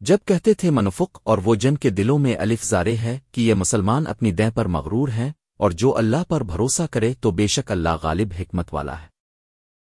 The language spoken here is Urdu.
جب کہتے تھے منفق اور وہ جن کے دلوں میں الف زارے ہے کہ یہ مسلمان اپنی دہ پر مغرور ہیں اور جو اللہ پر بھروسہ کرے تو بے شک اللہ غالب حکمت والا ہے۔